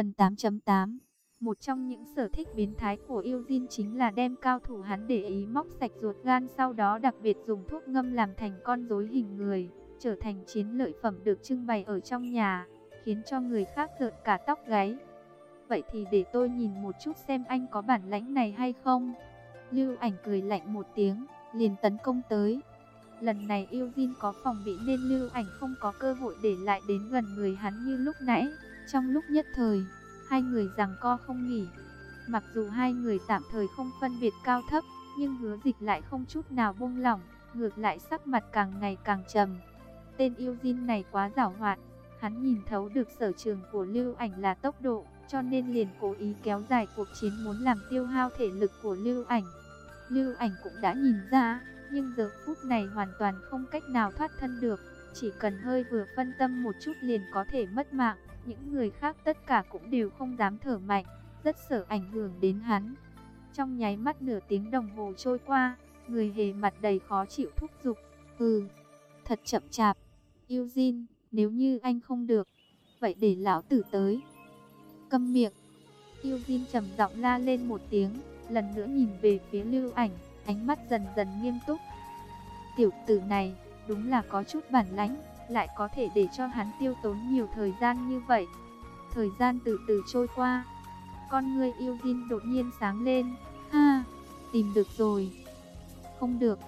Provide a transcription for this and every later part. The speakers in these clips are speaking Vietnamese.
Phần 8.8 Một trong những sở thích biến thái của Eugene chính là đem cao thủ hắn để ý móc sạch ruột gan sau đó đặc biệt dùng thuốc ngâm làm thành con rối hình người, trở thành chiến lợi phẩm được trưng bày ở trong nhà, khiến cho người khác rợn cả tóc gáy. Vậy thì để tôi nhìn một chút xem anh có bản lãnh này hay không. Lưu ảnh cười lạnh một tiếng, liền tấn công tới. Lần này Eugene có phòng bị nên lưu ảnh không có cơ hội để lại đến gần người hắn như lúc nãy. Trong lúc nhất thời, hai người giằng co không nghỉ. Mặc dù hai người tạm thời không phân biệt cao thấp, nhưng hứa dịch lại không chút nào buông lỏng, ngược lại sắc mặt càng ngày càng trầm. Tên yêu Jin này quá giảo hoạt, hắn nhìn thấu được sở trường của lưu ảnh là tốc độ, cho nên liền cố ý kéo dài cuộc chiến muốn làm tiêu hao thể lực của lưu ảnh. Lưu ảnh cũng đã nhìn ra, nhưng giờ phút này hoàn toàn không cách nào thoát thân được, chỉ cần hơi vừa phân tâm một chút liền có thể mất mạng. Những người khác tất cả cũng đều không dám thở mạnh, rất sợ ảnh hưởng đến hắn. Trong nháy mắt nửa tiếng đồng hồ trôi qua, người hề mặt đầy khó chịu thúc giục. Ừ, thật chậm chạp. Eugene, nếu như anh không được, vậy để lão tử tới. Câm miệng. Eugene trầm giọng la lên một tiếng, lần nữa nhìn về phía lưu ảnh, ánh mắt dần dần nghiêm túc. Tiểu tử này, đúng là có chút bản lãnh lại có thể để cho hắn tiêu tốn nhiều thời gian như vậy. Thời gian từ từ trôi qua, con người yêu Jin đột nhiên sáng lên, ha, tìm được rồi. Không được.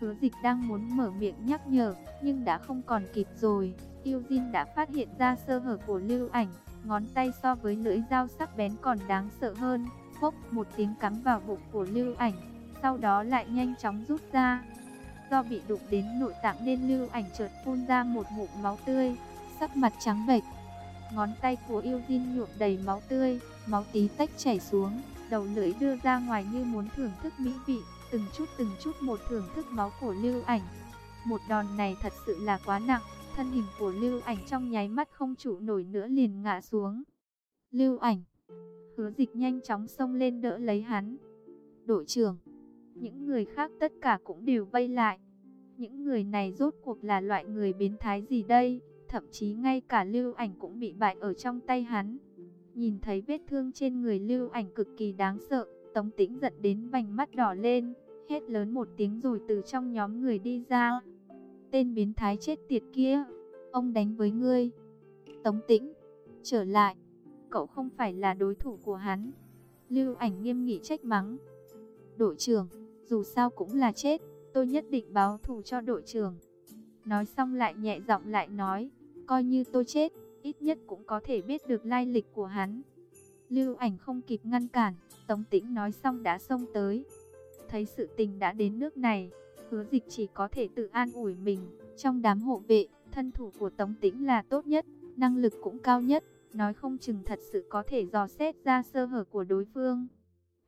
Hứa dịch đang muốn mở miệng nhắc nhở, nhưng đã không còn kịp rồi. Yêu Jin đã phát hiện ra sơ hở của lưu ảnh, ngón tay so với lưỡi dao sắc bén còn đáng sợ hơn. Phốc một tiếng cắm vào bụng của lưu ảnh, sau đó lại nhanh chóng rút ra. Do bị đụng đến nội tạng nên lưu ảnh chợt phun ra một ngụm máu tươi, sắc mặt trắng bệch. Ngón tay của yêu Jin nhuộm đầy máu tươi, máu tí tách chảy xuống, đầu lưỡi đưa ra ngoài như muốn thưởng thức mỹ vị, từng chút từng chút một thưởng thức máu của lưu ảnh. Một đòn này thật sự là quá nặng, thân hình của lưu ảnh trong nháy mắt không trụ nổi nữa liền ngã xuống. Lưu ảnh, hứa dịch nhanh chóng xông lên đỡ lấy hắn. Đội trưởng, những người khác tất cả cũng đều vây lại. Những người này rốt cuộc là loại người biến thái gì đây? Thậm chí ngay cả lưu ảnh cũng bị bại ở trong tay hắn. Nhìn thấy vết thương trên người lưu ảnh cực kỳ đáng sợ, Tống tĩnh giận đến vành mắt đỏ lên, hét lớn một tiếng rồi từ trong nhóm người đi ra. Tên biến thái chết tiệt kia, ông đánh với ngươi. Tống tĩnh, trở lại, cậu không phải là đối thủ của hắn. Lưu ảnh nghiêm nghị trách mắng. Đội trưởng, dù sao cũng là chết, tôi nhất định báo thù cho đội trưởng. Nói xong lại nhẹ giọng lại nói, coi như tôi chết, ít nhất cũng có thể biết được lai lịch của hắn. Lưu ảnh không kịp ngăn cản, Tống Tĩnh nói xong đã xông tới. Thấy sự tình đã đến nước này, hứa dịch chỉ có thể tự an ủi mình. Trong đám hộ vệ, thân thủ của Tống Tĩnh là tốt nhất, năng lực cũng cao nhất, nói không chừng thật sự có thể dò xét ra sơ hở của đối phương.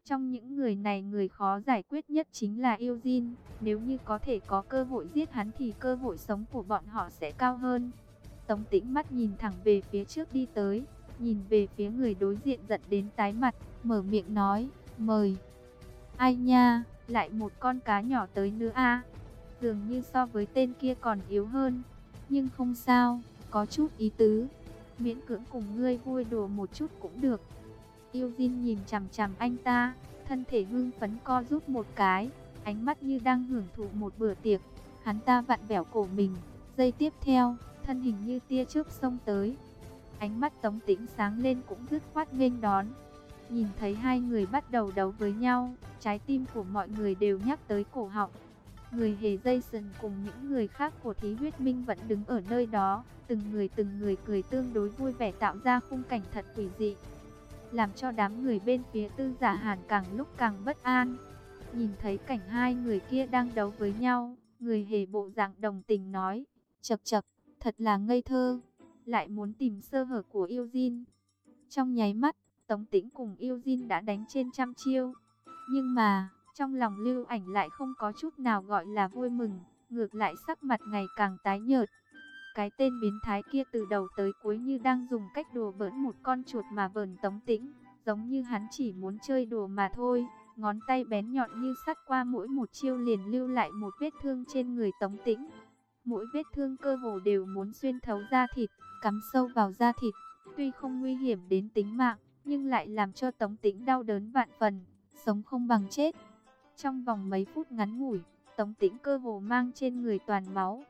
Trong những người này người khó giải quyết nhất chính là Eugene. Nếu như có thể có cơ hội giết hắn thì cơ hội sống của bọn họ sẽ cao hơn. Tống tĩnh mắt nhìn thẳng về phía trước đi tới. Nhìn về phía người đối diện giận đến tái mặt. Mở miệng nói, mời. Ai nha, lại một con cá nhỏ tới nữa a Dường như so với tên kia còn yếu hơn. Nhưng không sao, có chút ý tứ. Miễn cưỡng cùng ngươi vui đùa một chút cũng được. Tiêu Jin nhìn chằm chằm anh ta, thân thể hưng phấn co rút một cái, ánh mắt như đang hưởng thụ một bữa tiệc. Hắn ta vặn vẹo cổ mình, giây tiếp theo, thân hình như tia chớp xông tới. Ánh mắt tống tĩnh sáng lên cũng dứt khoát nghênh đón. Nhìn thấy hai người bắt đầu đấu với nhau, trái tim của mọi người đều nhắc tới cổ họng. Người hề Jason cùng những người khác của thí huyết minh vẫn đứng ở nơi đó, từng người từng người cười tương đối vui vẻ tạo ra khung cảnh thật quỷ dị làm cho đám người bên phía tư giả hàn càng lúc càng bất an. Nhìn thấy cảnh hai người kia đang đấu với nhau, người hề bộ dạng đồng tình nói, chập chập, thật là ngây thơ, lại muốn tìm sơ hở của Eugene. Trong nháy mắt, Tống Tĩnh cùng Eugene đã đánh trên trăm chiêu, nhưng mà, trong lòng lưu ảnh lại không có chút nào gọi là vui mừng, ngược lại sắc mặt ngày càng tái nhợt. Cái tên biến thái kia từ đầu tới cuối như đang dùng cách đùa bỡn một con chuột mà vờn tống tĩnh, giống như hắn chỉ muốn chơi đùa mà thôi. Ngón tay bén nhọn như sắt qua mỗi một chiêu liền lưu lại một vết thương trên người tống tĩnh. Mỗi vết thương cơ hồ đều muốn xuyên thấu da thịt, cắm sâu vào da thịt, Tuy không nguy hiểm đến tính mạng, nhưng lại làm cho Tống Tĩnh đau đớn vạn phần, sống không bằng chết. Trong vòng mấy phút ngắn ngủi, Tống Tĩnh cơ hồ mang trên người toàn máu.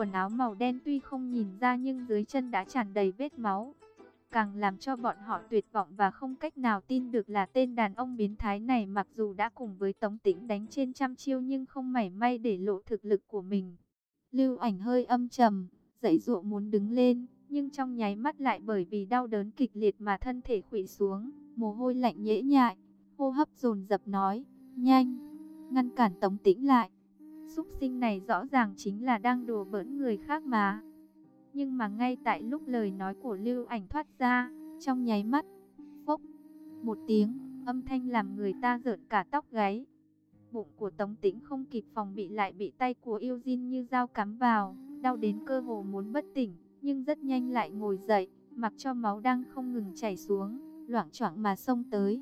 Quần áo màu đen tuy không nhìn ra nhưng dưới chân đã tràn đầy vết máu. Càng làm cho bọn họ tuyệt vọng và không cách nào tin được là tên đàn ông biến thái này mặc dù đã cùng với Tống Tĩnh đánh trên trăm chiêu nhưng không mảy may để lộ thực lực của mình. Lưu ảnh hơi âm trầm, dậy dụa muốn đứng lên, nhưng trong nháy mắt lại bởi vì đau đớn kịch liệt mà thân thể khuỵu xuống, mồ hôi lạnh nhễ nhại, hô hấp dồn dập nói, nhanh, ngăn cản Tống Tĩnh lại. Súc sinh này rõ ràng chính là đang đùa bỡn người khác mà. Nhưng mà ngay tại lúc lời nói của Lưu Ảnh thoát ra, trong nháy mắt, phốc, một tiếng, âm thanh làm người ta rợn cả tóc gáy. Bụng của Tống Tĩnh không kịp phòng bị lại bị tay của Yêu Jin như dao cắm vào, đau đến cơ hồ muốn bất tỉnh, nhưng rất nhanh lại ngồi dậy, mặc cho máu đang không ngừng chảy xuống, loảng choạng mà xông tới.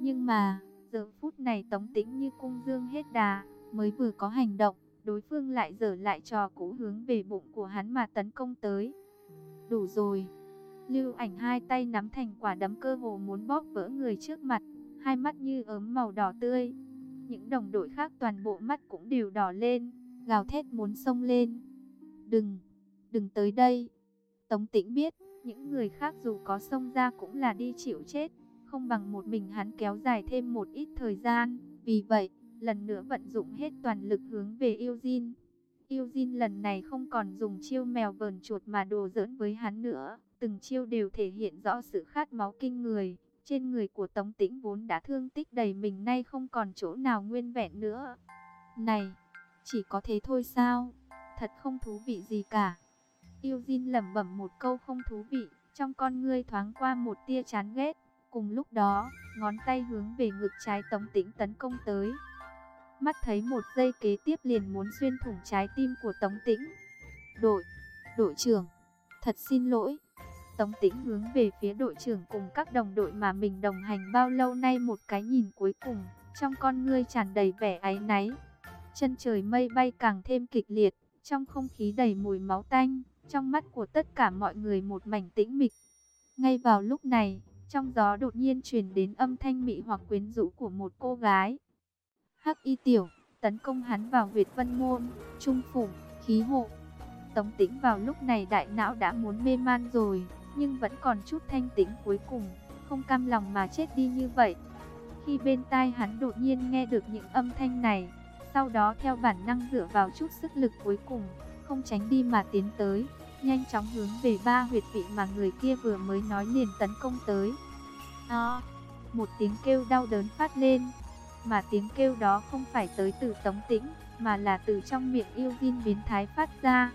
Nhưng mà, giờ phút này Tống Tĩnh như cung dương hết đà, mới vừa có hành động, đối phương lại dở lại trò cũ hướng về bụng của hắn mà tấn công tới. Đủ rồi. Lưu ảnh hai tay nắm thành quả đấm cơ hồ muốn bóp vỡ người trước mặt, hai mắt như ấm màu đỏ tươi. Những đồng đội khác toàn bộ mắt cũng đều đỏ lên, gào thét muốn xông lên. Đừng, đừng tới đây. Tống tĩnh biết, những người khác dù có xông ra cũng là đi chịu chết, không bằng một mình hắn kéo dài thêm một ít thời gian. Vì vậy, lần nữa vận dụng hết toàn lực hướng về Eugene. Eugene lần này không còn dùng chiêu mèo vờn chuột mà đồ giỡn với hắn nữa, từng chiêu đều thể hiện rõ sự khát máu kinh người. Trên người của Tống Tĩnh vốn đã thương tích đầy mình nay không còn chỗ nào nguyên vẹn nữa. Này, chỉ có thế thôi sao? Thật không thú vị gì cả. Eugene lẩm bẩm một câu không thú vị, trong con ngươi thoáng qua một tia chán ghét. Cùng lúc đó, ngón tay hướng về ngực trái Tống Tĩnh tấn công tới mắt thấy một giây kế tiếp liền muốn xuyên thủng trái tim của Tống Tĩnh. Đội, đội trưởng, thật xin lỗi. Tống Tĩnh hướng về phía đội trưởng cùng các đồng đội mà mình đồng hành bao lâu nay một cái nhìn cuối cùng, trong con ngươi tràn đầy vẻ áy náy. Chân trời mây bay càng thêm kịch liệt, trong không khí đầy mùi máu tanh, trong mắt của tất cả mọi người một mảnh tĩnh mịch. Ngay vào lúc này, trong gió đột nhiên truyền đến âm thanh mị hoặc quyến rũ của một cô gái. Hắc y tiểu, tấn công hắn vào Việt Vân Môn, Trung Phủ, khí hộ. Tống tĩnh vào lúc này đại não đã muốn mê man rồi, nhưng vẫn còn chút thanh tĩnh cuối cùng, không cam lòng mà chết đi như vậy. Khi bên tai hắn đột nhiên nghe được những âm thanh này, sau đó theo bản năng dựa vào chút sức lực cuối cùng, không tránh đi mà tiến tới, nhanh chóng hướng về ba huyệt vị mà người kia vừa mới nói liền tấn công tới. À, một tiếng kêu đau đớn phát lên, mà tiếng kêu đó không phải tới từ Tống Tĩnh, mà là từ trong miệng yêu Jin biến thái phát ra.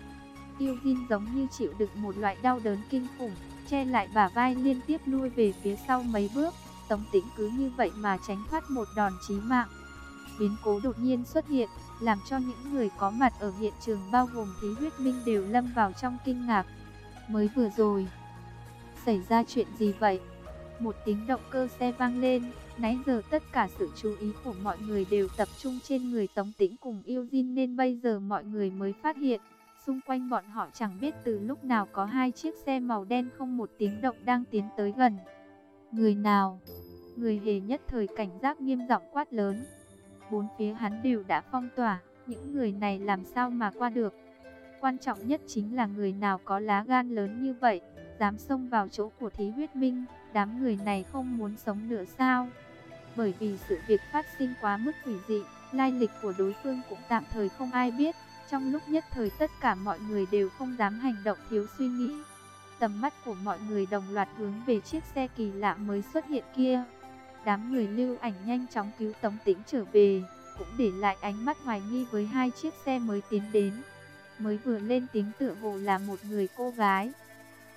Yêu Jin giống như chịu đựng một loại đau đớn kinh khủng, che lại bả vai liên tiếp lui về phía sau mấy bước. Tống Tĩnh cứ như vậy mà tránh thoát một đòn chí mạng. Biến cố đột nhiên xuất hiện, làm cho những người có mặt ở hiện trường bao gồm Thí Huyết Minh đều lâm vào trong kinh ngạc. Mới vừa rồi, xảy ra chuyện gì vậy? Một tiếng động cơ xe vang lên, Nãy giờ tất cả sự chú ý của mọi người đều tập trung trên người Tống Tĩnh cùng yêu Jin nên bây giờ mọi người mới phát hiện. Xung quanh bọn họ chẳng biết từ lúc nào có hai chiếc xe màu đen không một tiếng động đang tiến tới gần. Người nào? Người hề nhất thời cảnh giác nghiêm giọng quát lớn. Bốn phía hắn đều đã phong tỏa, những người này làm sao mà qua được. Quan trọng nhất chính là người nào có lá gan lớn như vậy, dám xông vào chỗ của Thí Huyết Minh, đám người này không muốn sống nữa sao? Bởi vì sự việc phát sinh quá mức quỷ dị, lai lịch của đối phương cũng tạm thời không ai biết. Trong lúc nhất thời tất cả mọi người đều không dám hành động thiếu suy nghĩ. Tầm mắt của mọi người đồng loạt hướng về chiếc xe kỳ lạ mới xuất hiện kia. Đám người lưu ảnh nhanh chóng cứu Tống Tĩnh trở về, cũng để lại ánh mắt hoài nghi với hai chiếc xe mới tiến đến. Mới vừa lên tiếng tựa hồ là một người cô gái.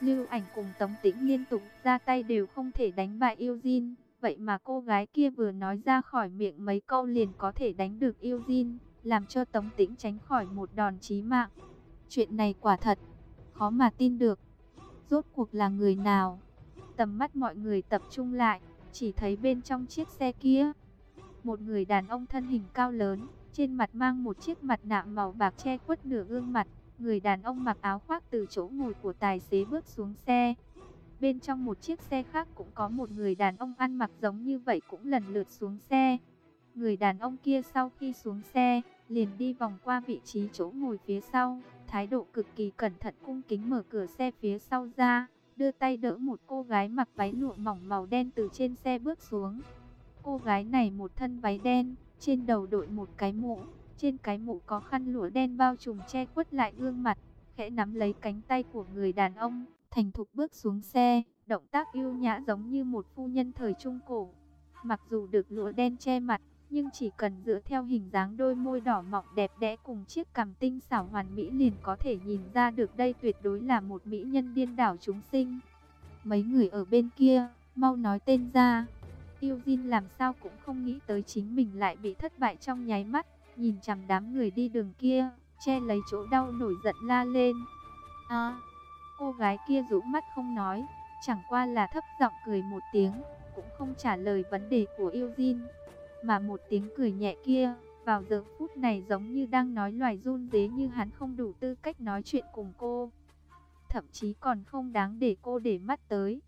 Lưu ảnh cùng Tống Tĩnh liên tục ra tay đều không thể đánh bại Yêu Jin. Vậy mà cô gái kia vừa nói ra khỏi miệng mấy câu liền có thể đánh được yêu Jin, làm cho Tống Tĩnh tránh khỏi một đòn chí mạng. Chuyện này quả thật, khó mà tin được. Rốt cuộc là người nào? Tầm mắt mọi người tập trung lại, chỉ thấy bên trong chiếc xe kia. Một người đàn ông thân hình cao lớn, trên mặt mang một chiếc mặt nạ màu bạc che khuất nửa gương mặt. Người đàn ông mặc áo khoác từ chỗ ngồi của tài xế bước xuống xe. Bên trong một chiếc xe khác cũng có một người đàn ông ăn mặc giống như vậy cũng lần lượt xuống xe. Người đàn ông kia sau khi xuống xe, liền đi vòng qua vị trí chỗ ngồi phía sau, thái độ cực kỳ cẩn thận cung kính mở cửa xe phía sau ra, đưa tay đỡ một cô gái mặc váy lụa mỏng màu đen từ trên xe bước xuống. Cô gái này một thân váy đen, trên đầu đội một cái mũ, trên cái mũ có khăn lụa đen bao trùm che khuất lại gương mặt, khẽ nắm lấy cánh tay của người đàn ông, thành thục bước xuống xe, động tác yêu nhã giống như một phu nhân thời trung cổ. Mặc dù được lụa đen che mặt, nhưng chỉ cần dựa theo hình dáng đôi môi đỏ mọng đẹp đẽ cùng chiếc cằm tinh xảo hoàn mỹ liền có thể nhìn ra được đây tuyệt đối là một mỹ nhân điên đảo chúng sinh. Mấy người ở bên kia, mau nói tên ra. Tiêu Jin làm sao cũng không nghĩ tới chính mình lại bị thất bại trong nháy mắt, nhìn chằm đám người đi đường kia, che lấy chỗ đau nổi giận la lên. À, cô gái kia rũ mắt không nói, chẳng qua là thấp giọng cười một tiếng, cũng không trả lời vấn đề của Yêu mà một tiếng cười nhẹ kia, vào giờ phút này giống như đang nói loài run dế như hắn không đủ tư cách nói chuyện cùng cô. Thậm chí còn không đáng để cô để mắt tới.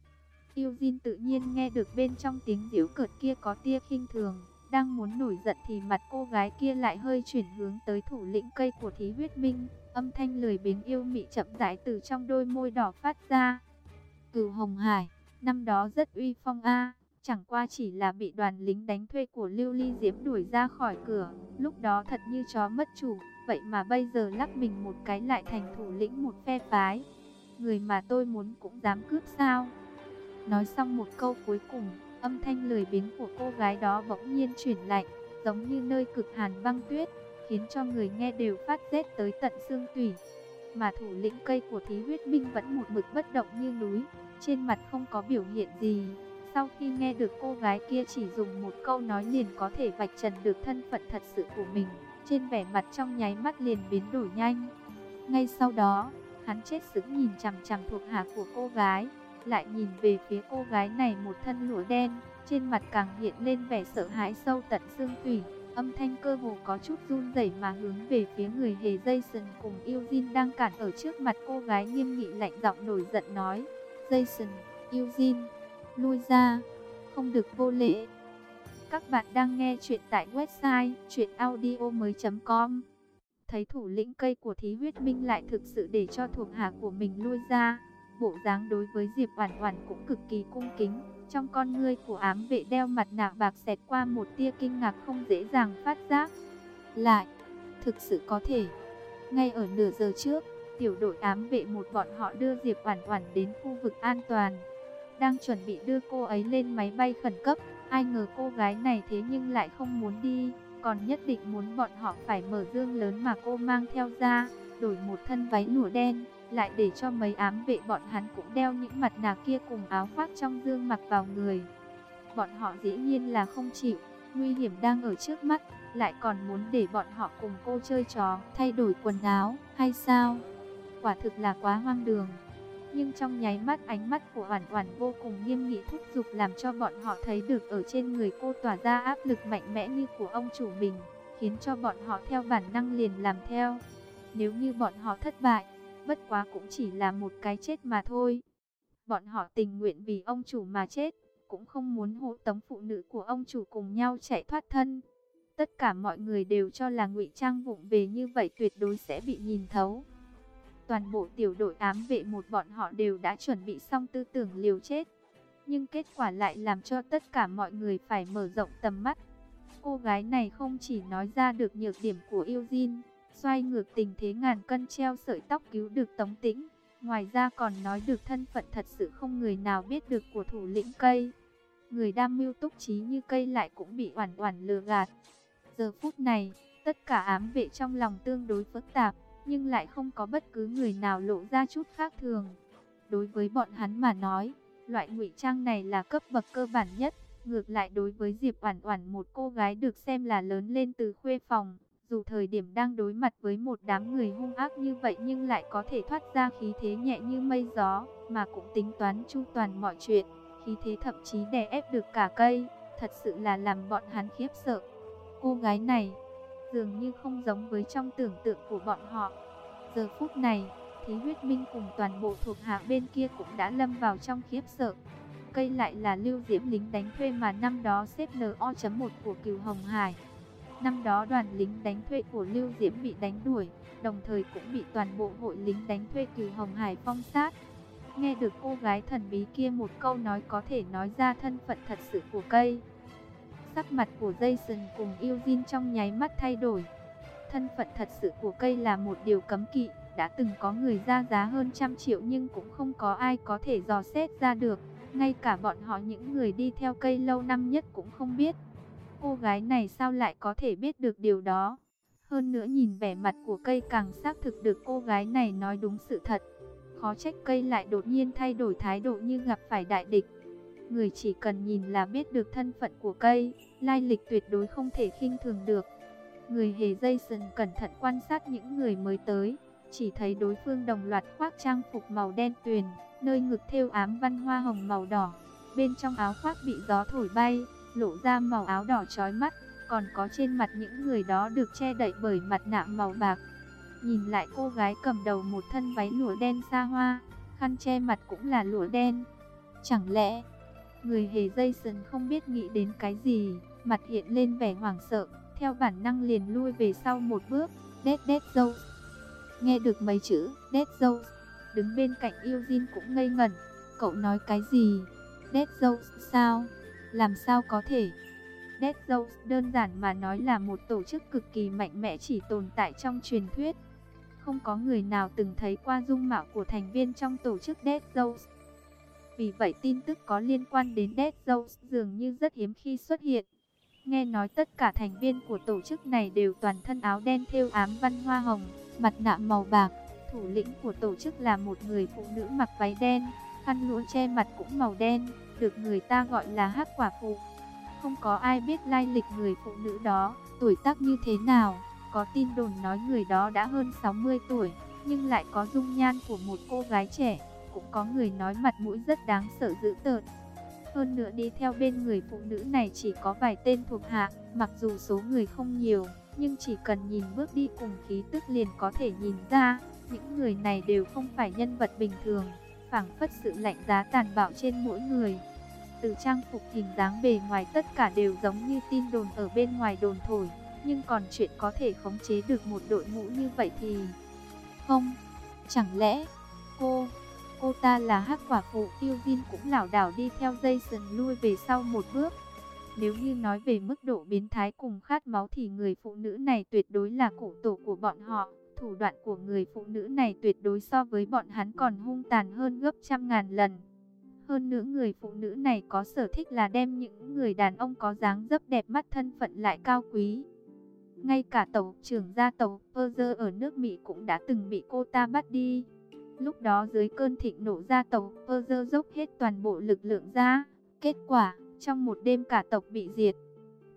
Yêu tự nhiên nghe được bên trong tiếng giễu cợt kia có tia khinh thường, đang muốn nổi giận thì mặt cô gái kia lại hơi chuyển hướng tới thủ lĩnh cây của thí huyết minh, âm thanh lười biếng yêu mị chậm rãi từ trong đôi môi đỏ phát ra. Cửu Hồng Hải, năm đó rất uy phong a. Chẳng qua chỉ là bị đoàn lính đánh thuê của Lưu Ly Diễm đuổi ra khỏi cửa, lúc đó thật như chó mất chủ, vậy mà bây giờ lắc mình một cái lại thành thủ lĩnh một phe phái. Người mà tôi muốn cũng dám cướp sao? Nói xong một câu cuối cùng, âm thanh lười biếng của cô gái đó bỗng nhiên chuyển lạnh, giống như nơi cực hàn băng tuyết, khiến cho người nghe đều phát rét tới tận xương tủy. Mà thủ lĩnh cây của thí huyết minh vẫn một mực bất động như núi, trên mặt không có biểu hiện gì. Sau khi nghe được cô gái kia chỉ dùng một câu nói liền có thể vạch trần được thân phận thật sự của mình, trên vẻ mặt trong nháy mắt liền biến đổi nhanh. Ngay sau đó, hắn chết sững nhìn chằm chằm thuộc hạ của cô gái, lại nhìn về phía cô gái này một thân lụa đen, trên mặt càng hiện lên vẻ sợ hãi sâu tận xương tủy, âm thanh cơ hồ có chút run rẩy mà hướng về phía người hề Jason cùng Eugene đang cản ở trước mặt cô gái nghiêm nghị lạnh giọng nổi giận nói, Jason, Eugene, lui ra, không được vô lễ. Các bạn đang nghe chuyện tại website chuyenaudio.com Thấy thủ lĩnh cây của thí huyết minh lại thực sự để cho thuộc hạ của mình lui ra. Bộ dáng đối với Diệp Oản Oản cũng cực kỳ cung kính, trong con ngươi của ám vệ đeo mặt nạ bạc xẹt qua một tia kinh ngạc không dễ dàng phát giác. Lại, thực sự có thể. Ngay ở nửa giờ trước, tiểu đội ám vệ một bọn họ đưa Diệp Oản Oản đến khu vực an toàn đang chuẩn bị đưa cô ấy lên máy bay khẩn cấp. Ai ngờ cô gái này thế nhưng lại không muốn đi, còn nhất định muốn bọn họ phải mở dương lớn mà cô mang theo ra, đổi một thân váy lụa đen, lại để cho mấy ám vệ bọn hắn cũng đeo những mặt nạ kia cùng áo khoác trong dương mặc vào người. Bọn họ dĩ nhiên là không chịu, nguy hiểm đang ở trước mắt, lại còn muốn để bọn họ cùng cô chơi trò, thay đổi quần áo, hay sao? Quả thực là quá hoang đường nhưng trong nháy mắt ánh mắt của hoàn toàn vô cùng nghiêm nghị thúc giục làm cho bọn họ thấy được ở trên người cô tỏa ra áp lực mạnh mẽ như của ông chủ mình, khiến cho bọn họ theo bản năng liền làm theo. Nếu như bọn họ thất bại, bất quá cũng chỉ là một cái chết mà thôi. Bọn họ tình nguyện vì ông chủ mà chết, cũng không muốn hộ tống phụ nữ của ông chủ cùng nhau chạy thoát thân. Tất cả mọi người đều cho là ngụy trang vụng về như vậy tuyệt đối sẽ bị nhìn thấu. Toàn bộ tiểu đội ám vệ một bọn họ đều đã chuẩn bị xong tư tưởng liều chết. Nhưng kết quả lại làm cho tất cả mọi người phải mở rộng tầm mắt. Cô gái này không chỉ nói ra được nhược điểm của yêu Jin, xoay ngược tình thế ngàn cân treo sợi tóc cứu được Tống Tĩnh. Ngoài ra còn nói được thân phận thật sự không người nào biết được của thủ lĩnh cây. Người đam mưu túc trí như cây lại cũng bị oản oản lừa gạt. Giờ phút này, tất cả ám vệ trong lòng tương đối phức tạp nhưng lại không có bất cứ người nào lộ ra chút khác thường. Đối với bọn hắn mà nói, loại ngụy trang này là cấp bậc cơ bản nhất. Ngược lại đối với Diệp Oản Oản một cô gái được xem là lớn lên từ khuê phòng, dù thời điểm đang đối mặt với một đám người hung ác như vậy nhưng lại có thể thoát ra khí thế nhẹ như mây gió, mà cũng tính toán chu toàn mọi chuyện, khí thế thậm chí đè ép được cả cây, thật sự là làm bọn hắn khiếp sợ. Cô gái này dường như không giống với trong tưởng tượng của bọn họ. Giờ phút này, Thí huyết minh cùng toàn bộ thuộc hạ bên kia cũng đã lâm vào trong khiếp sợ. Cây lại là lưu diễm lính đánh thuê mà năm đó xếp NO.1 của cửu Hồng Hải. Năm đó đoàn lính đánh thuê của Lưu Diễm bị đánh đuổi, đồng thời cũng bị toàn bộ hội lính đánh thuê cửu Hồng Hải phong sát. Nghe được cô gái thần bí kia một câu nói có thể nói ra thân phận thật sự của cây. Sắc mặt của Jason cùng Eugene trong nháy mắt thay đổi. Thân phận thật sự của cây là một điều cấm kỵ, đã từng có người ra giá hơn trăm triệu nhưng cũng không có ai có thể dò xét ra được. Ngay cả bọn họ những người đi theo cây lâu năm nhất cũng không biết. Cô gái này sao lại có thể biết được điều đó? Hơn nữa nhìn vẻ mặt của cây càng xác thực được cô gái này nói đúng sự thật. Khó trách cây lại đột nhiên thay đổi thái độ như gặp phải đại địch. Người chỉ cần nhìn là biết được thân phận của cây, lai lịch tuyệt đối không thể khinh thường được. Người hề Jason cẩn thận quan sát những người mới tới, chỉ thấy đối phương đồng loạt khoác trang phục màu đen tuyền, nơi ngực thêu ám văn hoa hồng màu đỏ. Bên trong áo khoác bị gió thổi bay, lộ ra màu áo đỏ chói mắt, còn có trên mặt những người đó được che đậy bởi mặt nạ màu bạc. Nhìn lại cô gái cầm đầu một thân váy lụa đen xa hoa, khăn che mặt cũng là lụa đen. Chẳng lẽ, người hề Jason không biết nghĩ đến cái gì, mặt hiện lên vẻ hoảng sợ, theo bản năng liền lui về sau một bước, đét đét dâu. Nghe được mấy chữ đét dâu, đứng bên cạnh Eugene cũng ngây ngẩn, cậu nói cái gì? Dead Joe sao? Làm sao có thể? Dead Joe đơn giản mà nói là một tổ chức cực kỳ mạnh mẽ chỉ tồn tại trong truyền thuyết. Không có người nào từng thấy qua dung mạo của thành viên trong tổ chức Dead Joe. Vì vậy tin tức có liên quan đến Dead Joe dường như rất hiếm khi xuất hiện. Nghe nói tất cả thành viên của tổ chức này đều toàn thân áo đen thêu ám văn hoa hồng, mặt nạ màu bạc. Thủ lĩnh của tổ chức là một người phụ nữ mặc váy đen, khăn lụa che mặt cũng màu đen, được người ta gọi là hắc quả phụ. Không có ai biết lai lịch người phụ nữ đó, tuổi tác như thế nào. Có tin đồn nói người đó đã hơn 60 tuổi, nhưng lại có dung nhan của một cô gái trẻ. Cũng có người nói mặt mũi rất đáng sợ dữ tợn. Hơn nữa đi theo bên người phụ nữ này chỉ có vài tên thuộc hạ, mặc dù số người không nhiều, nhưng chỉ cần nhìn bước đi cùng khí tức liền có thể nhìn ra, những người này đều không phải nhân vật bình thường, phảng phất sự lạnh giá tàn bạo trên mỗi người. Từ trang phục hình dáng bề ngoài tất cả đều giống như tin đồn ở bên ngoài đồn thổi, nhưng còn chuyện có thể khống chế được một đội ngũ như vậy thì... Không, chẳng lẽ cô Cô ta là hắc quả phụ, Eugene cũng lảo đảo đi theo Jason lui về sau một bước. Nếu như nói về mức độ biến thái cùng khát máu thì người phụ nữ này tuyệt đối là cổ tổ của bọn họ. Thủ đoạn của người phụ nữ này tuyệt đối so với bọn hắn còn hung tàn hơn gấp trăm ngàn lần. Hơn nữa người phụ nữ này có sở thích là đem những người đàn ông có dáng dấp đẹp mắt thân phận lại cao quý. Ngay cả tàu trưởng gia tàu Perzer ở nước Mỹ cũng đã từng bị cô ta bắt đi. Lúc đó dưới cơn thịnh nộ gia tộc Perzer dốc hết toàn bộ lực lượng ra. Kết quả, trong một đêm cả tộc bị diệt.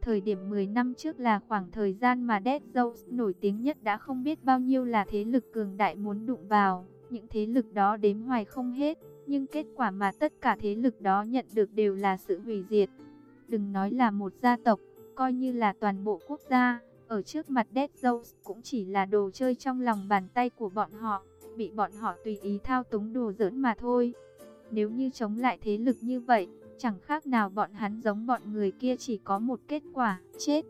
Thời điểm 10 năm trước là khoảng thời gian mà Dead Zeus nổi tiếng nhất đã không biết bao nhiêu là thế lực cường đại muốn đụng vào. Những thế lực đó đếm hoài không hết, nhưng kết quả mà tất cả thế lực đó nhận được đều là sự hủy diệt. Đừng nói là một gia tộc, coi như là toàn bộ quốc gia, ở trước mặt Dead Zeus cũng chỉ là đồ chơi trong lòng bàn tay của bọn họ bị bọn họ tùy ý thao túng đùa giỡn mà thôi. Nếu như chống lại thế lực như vậy, chẳng khác nào bọn hắn giống bọn người kia chỉ có một kết quả, chết.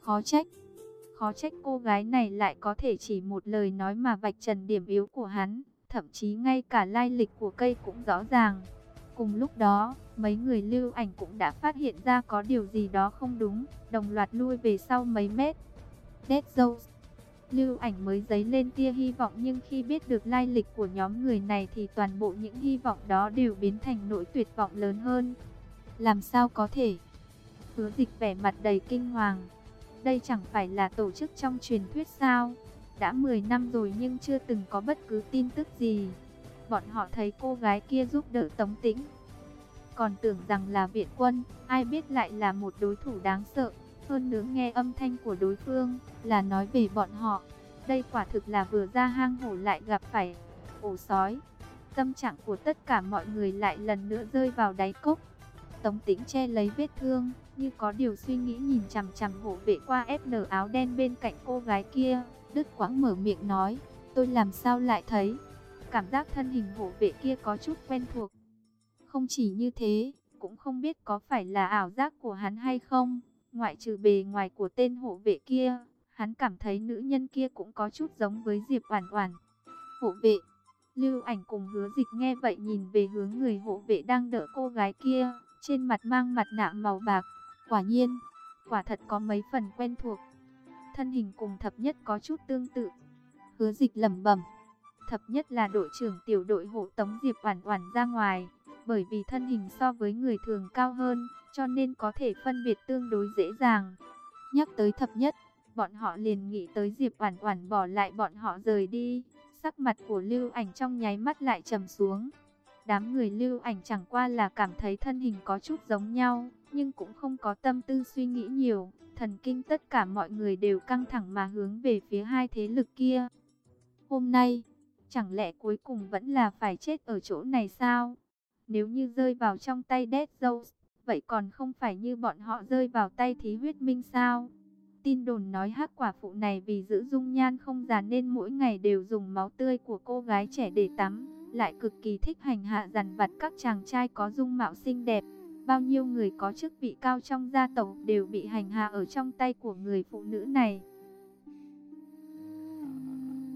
Khó trách. Khó trách cô gái này lại có thể chỉ một lời nói mà vạch trần điểm yếu của hắn, thậm chí ngay cả lai lịch của cây cũng rõ ràng. Cùng lúc đó, mấy người lưu ảnh cũng đã phát hiện ra có điều gì đó không đúng, đồng loạt lui về sau mấy mét. Dead Jones Lưu ảnh mới dấy lên tia hy vọng nhưng khi biết được lai lịch của nhóm người này thì toàn bộ những hy vọng đó đều biến thành nỗi tuyệt vọng lớn hơn. Làm sao có thể? Hứa dịch vẻ mặt đầy kinh hoàng. Đây chẳng phải là tổ chức trong truyền thuyết sao? Đã 10 năm rồi nhưng chưa từng có bất cứ tin tức gì. Bọn họ thấy cô gái kia giúp đỡ Tống Tĩnh. Còn tưởng rằng là viện quân, ai biết lại là một đối thủ đáng sợ. Hơn nữa nghe âm thanh của đối phương là nói về bọn họ. Đây quả thực là vừa ra hang hổ lại gặp phải ổ sói. Tâm trạng của tất cả mọi người lại lần nữa rơi vào đáy cốc. Tống tĩnh che lấy vết thương, như có điều suy nghĩ nhìn chằm chằm hộ vệ qua FN áo đen bên cạnh cô gái kia. Đứt quãng mở miệng nói, tôi làm sao lại thấy. cảm giác thân hình hộ vệ kia có chút quen thuộc. Không chỉ như thế, cũng không biết có phải là ảo giác của hắn hay không, ngoại trừ bề ngoài của tên hộ vệ kia, hắn cảm thấy nữ nhân kia cũng có chút giống với Diệp Oản Oản. Hộ vệ Lưu ảnh cùng hứa dịch nghe vậy nhìn về hướng người hộ vệ đang đỡ cô gái kia, trên mặt mang mặt nạ màu bạc. Quả nhiên, quả thật có mấy phần quen thuộc. Thân hình cùng thập nhất có chút tương tự. Hứa dịch lẩm bẩm. Thập nhất là đội trưởng tiểu đội hộ tống Diệp Oản Oản ra ngoài, bởi vì thân hình so với người thường cao hơn, cho nên có thể phân biệt tương đối dễ dàng. Nhắc tới thập nhất, bọn họ liền nghĩ tới Diệp Oản Oản bỏ lại bọn họ rời đi. Sắc mặt của Lưu Ảnh trong nháy mắt lại trầm xuống. Đám người Lưu Ảnh chẳng qua là cảm thấy thân hình có chút giống nhau, nhưng cũng không có tâm tư suy nghĩ nhiều. Thần kinh tất cả mọi người đều căng thẳng mà hướng về phía hai thế lực kia. Hôm nay, chẳng lẽ cuối cùng vẫn là phải chết ở chỗ này sao? Nếu như rơi vào trong tay Dead Zone, vậy còn không phải như bọn họ rơi vào tay Thí Huyết Minh sao? Tin đồn nói hắc quả phụ này vì giữ dung nhan không già nên mỗi ngày đều dùng máu tươi của cô gái trẻ để tắm, lại cực kỳ thích hành hạ dằn vặt các chàng trai có dung mạo xinh đẹp. Bao nhiêu người có chức vị cao trong gia tộc đều bị hành hạ ở trong tay của người phụ nữ này.